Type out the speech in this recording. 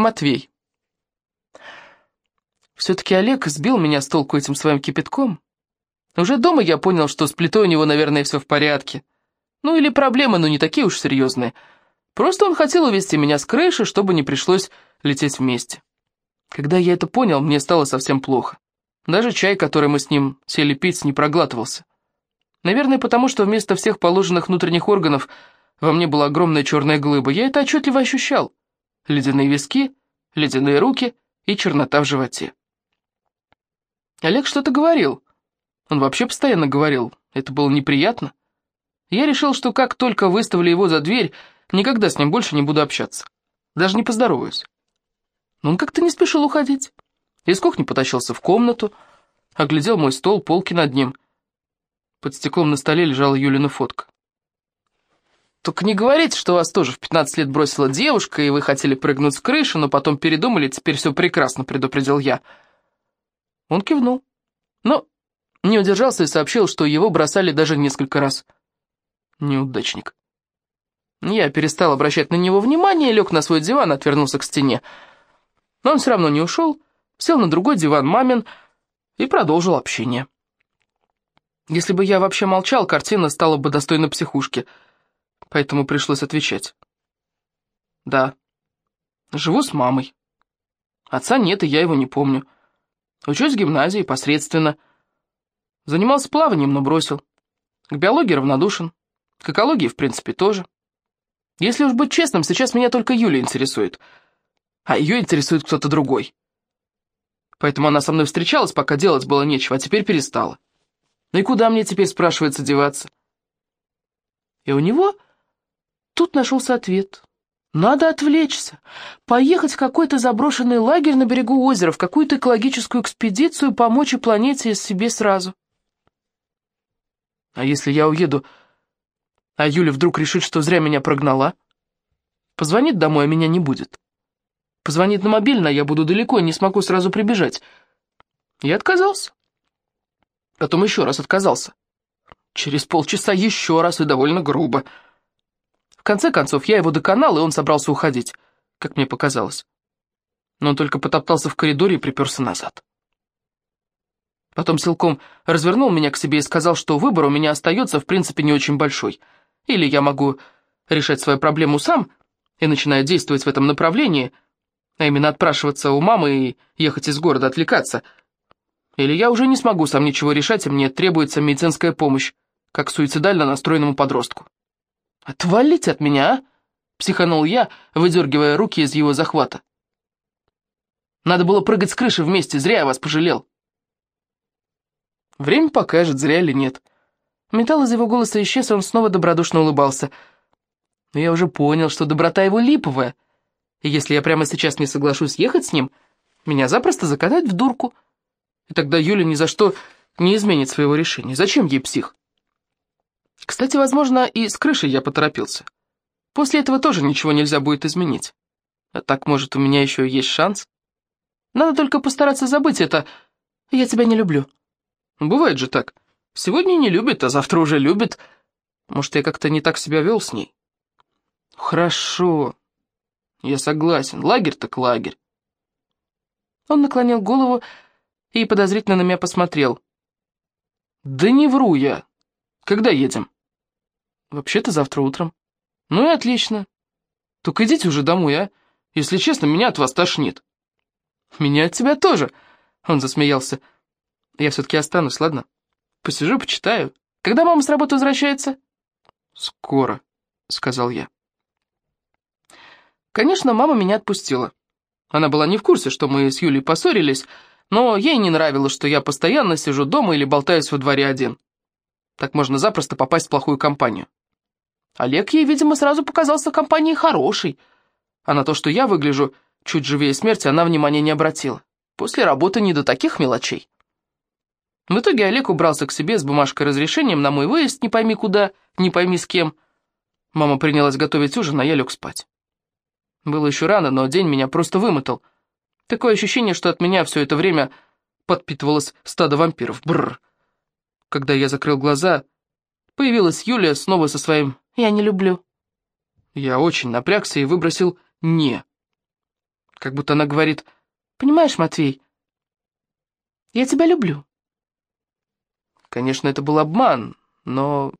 Матвей. Все-таки Олег сбил меня с толку этим своим кипятком. Уже дома я понял, что с плитой у него, наверное, все в порядке. Ну или проблемы, но не такие уж серьезные. Просто он хотел увезти меня с крыши, чтобы не пришлось лететь вместе. Когда я это понял, мне стало совсем плохо. Даже чай, который мы с ним сели пить, не проглатывался. Наверное, потому что вместо всех положенных внутренних органов во мне была огромная черная глыба. Я это отчетливо ощущал. Ледяные виски, ледяные руки и чернота в животе. Олег что-то говорил. Он вообще постоянно говорил. Это было неприятно. Я решил, что как только выставили его за дверь, никогда с ним больше не буду общаться. Даже не поздороваюсь. Но он как-то не спешил уходить. Из кухни потащился в комнату, оглядел мой стол, полки над ним. Под стеклом на столе лежала Юлина фотка. «Только не говорите, что вас тоже в 15 лет бросила девушка, и вы хотели прыгнуть с крыши, но потом передумали, теперь все прекрасно», — предупредил я. Он кивнул, но не удержался и сообщил, что его бросали даже несколько раз. Неудачник. Я перестал обращать на него внимание, лег на свой диван, отвернулся к стене. Но он все равно не ушел, сел на другой диван мамин и продолжил общение. Если бы я вообще молчал, картина стала бы достойна психушки, поэтому пришлось отвечать. Да, живу с мамой. Отца нет, и я его не помню. Учусь в гимназии посредственно. Занимался плаванием, но бросил. К биологии равнодушен. К экологии, в принципе, тоже. Если уж быть честным, сейчас меня только Юля интересует. А ее интересует кто-то другой. Поэтому она со мной встречалась, пока делать было нечего, а теперь перестала. Ну и куда мне теперь, спрашивается, деваться? И у него тут нашелся ответ. Надо отвлечься, поехать в какой-то заброшенный лагерь на берегу озера, в какую-то экологическую экспедицию, помочь и планете, и себе сразу. А если я уеду, а Юля вдруг решит, что зря меня прогнала? Позвонит домой, а меня не будет. Позвонит на мобильный, а я буду далеко и не смогу сразу прибежать. Я отказался. Потом еще раз отказался. Через полчаса еще раз и довольно грубо. В конце концов, я его доконал, и он собрался уходить, как мне показалось. Но он только потоптался в коридоре и приперся назад. Потом силком развернул меня к себе и сказал, что выбор у меня остается, в принципе, не очень большой. Или я могу решать свою проблему сам и начинаю действовать в этом направлении, а именно отпрашиваться у мамы и ехать из города отвлекаться — или я уже не смогу сам ничего решать, и мне требуется медицинская помощь, как суицидально настроенному подростку. «Отвалите от меня, а!» — психанул я, выдергивая руки из его захвата. «Надо было прыгать с крыши вместе, зря я вас пожалел». Время покажет, зря или нет. Металл из его голоса исчез, и он снова добродушно улыбался. Но я уже понял, что доброта его липовая, и если я прямо сейчас не соглашусь ехать с ним, меня запросто закатают в дурку — и тогда Юля ни за что не изменит своего решения. Зачем ей псих? Кстати, возможно, и с крышей я поторопился. После этого тоже ничего нельзя будет изменить. А так, может, у меня еще есть шанс? Надо только постараться забыть это «я тебя не люблю». Бывает же так. Сегодня не любит, а завтра уже любит. Может, я как-то не так себя вел с ней? Хорошо. Я согласен. Лагерь так лагерь. Он наклонил голову, и подозрительно на меня посмотрел. «Да не вру я. Когда едем?» «Вообще-то завтра утром». «Ну и отлично. Только идите уже домой, а? Если честно, меня от вас тошнит». «Меня от тебя тоже», — он засмеялся. «Я все-таки останусь, ладно? Посижу, почитаю. Когда мама с работы возвращается?» «Скоро», — сказал я. Конечно, мама меня отпустила. Она была не в курсе, что мы с Юлей поссорились, но ей не нравилось, что я постоянно сижу дома или болтаюсь во дворе один. Так можно запросто попасть в плохую компанию. Олег ей, видимо, сразу показался компанией хорошей, а на то, что я выгляжу чуть живее смерти, она внимания не обратила. После работы не до таких мелочей. В итоге Олег убрался к себе с бумажкой разрешением на мой выезд, не пойми куда, не пойми с кем. Мама принялась готовить ужин, а я лег спать. Было еще рано, но день меня просто вымотал. Такое ощущение, что от меня все это время подпитывалось стадо вампиров. Бррр. Когда я закрыл глаза, появилась Юлия снова со своим «я не люблю». Я очень напрягся и выбросил «не». Как будто она говорит, «Понимаешь, Матвей, я тебя люблю». Конечно, это был обман, но